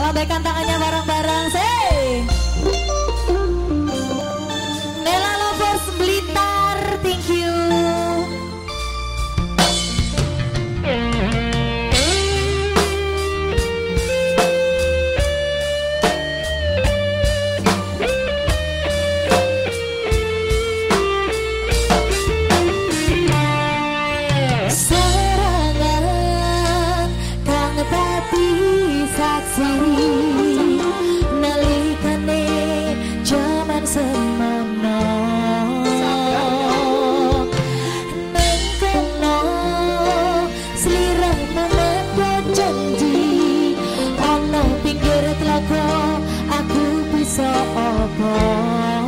Lambaikan tangannya bareng-bareng. Say. sa apa